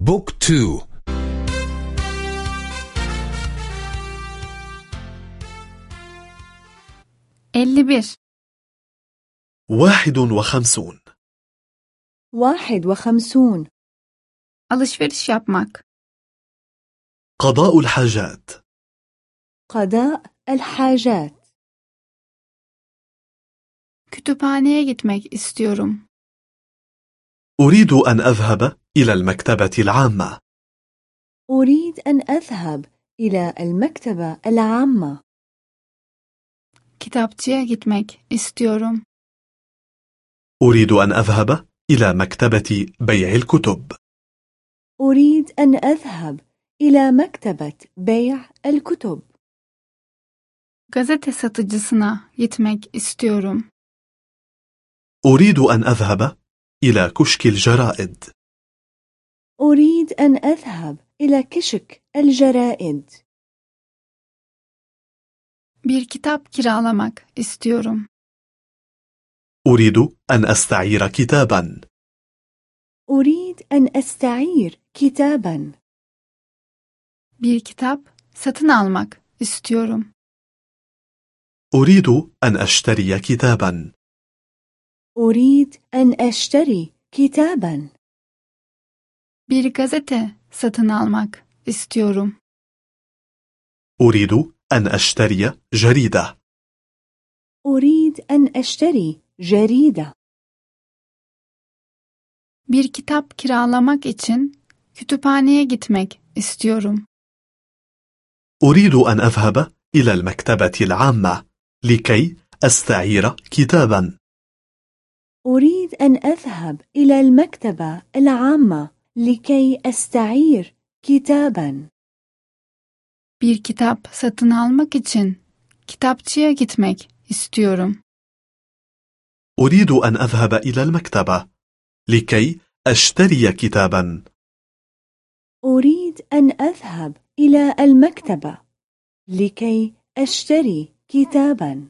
بوك تو. اللي بيش واحد وخمسون. واحد وخمسون. alışveriş yapmak قضاء الحاجات. قضاء الحاجات. kütüphaneye gitmek istiyorum أريد أن أذهب إلى المكتبة العامة. أريد أن أذهب إلى المكتبة العامة. kitapçıya gitmek istiyorum أريد أن أذهب إلى مكتبة بيع الكتب. أريد أن أذهب إلى مكتبة بيع الكتب. gazete satıcısına gitmek istiyorum أريد أن أذهب إلى كشك الجرائد. أريد أن أذهب إلى كشك الجرائد. Bir kitap kiralamak istiyorum. أريد أن أستعير كتابا. أريد أن أستعير كتابا. Bir kitap satın almak istiyorum. أريد أن أشتري كتابا. أريد أن أشتري كتابا. Bir gazete satın almak istiyorum. أريد أن أشتري جريدة. أريد أن أشتري جريدة. Bir kitap kiralamak için kütüphaneye gitmek istiyorum. أريد أن أذهب إلى المكتبة العامة لكي أستعير كتابا. أريد أن أذهب إلى المكتبة العامة لكي أستعير كتابا. Bir kitap satın almak için kitapçıya gitmek istiyorum. أريد أن أذهب إلى المكتبة لكي أشتري كتابا. أريد أن أذهب إلى المكتبة لكي أشتري كتابا.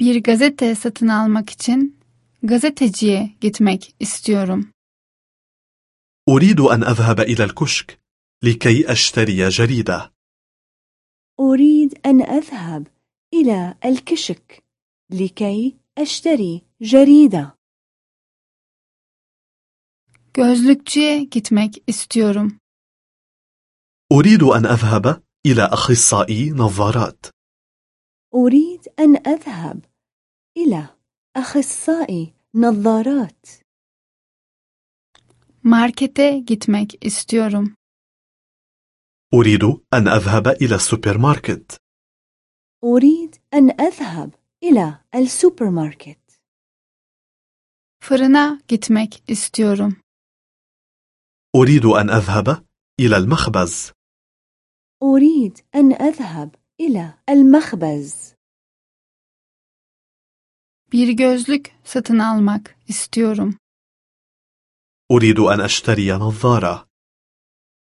Bir gazete satın almak için gazeteciye gitmek istiyorum. أريد أن أذهب إلى الكشك لكي أشتري جريدة. أريد أن أذهب إلى الكشك لكي أشتري جريدة. Gözlükçüye gitmek istiyorum. أريد أن أذهب إلى أخصائي نظارات. أريد أن أذهب إلى أخصائي نظارات. markete gitmek istiyorum أريد أن أذهب إلى السوبر ماركت أريد أن أذهب إلى السوبر ماركت fırına gitmek istiyorum أريد أن أذهب إلى المخبز. أريد أن أذهب إلى المخبز. Bir gözlük satın almak istiyorum. أريد أن أشتري نظارة.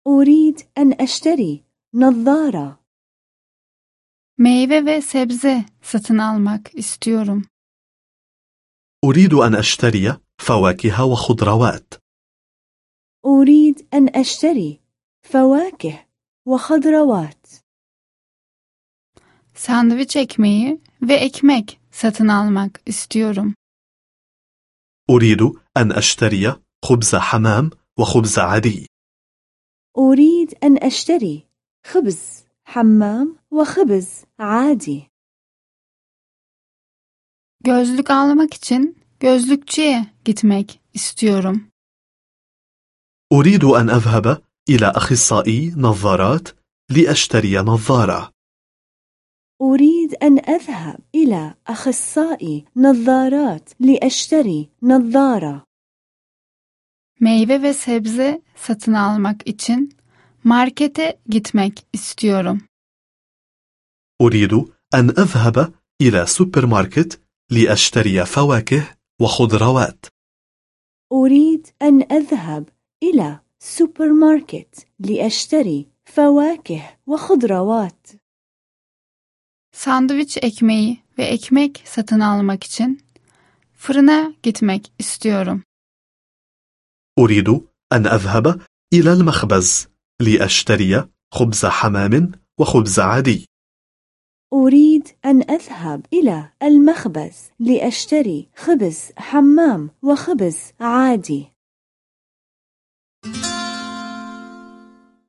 أريد أن أشتري نظارة. Meyve ve sebze satın almak istiyorum. أريد أن أشتري فواكه وخضروات. أريد أن أشتري فواكه وخضروات. Sandviç ekmeği ve ekmek satın almak istiyorum. أريد أن أشتري خبز حمام وخبز عادي. أريد أن أشتري خبز حمام وخبز عادي. Gözlük almak için gözlükçüye gitmek istiyorum. أريد أن أذهب إلى أخصائي نظارات لأشتري نظارة. أريد أن أذهب إلى أخصائي نظارات لأشتري نظارة. Meyve ve sebze satın almak için markete gitmek istiyorum. أريد أن أذهب إلى سوبر ماركت لأشتري فواكه وخضروات. أريد أن أذهب إلى سوبر ماركت لأشتري فواكه وخضروات. Sandviç ekmeği ve ekmek satın almak için fırına gitmek istiyorum. أريد أن أذهب إلى المخبز لأشتري خبز حمام وخبز عادي. أريد أن أذهب إلى المخبز لأشتري خبز حمام وخبز عادي.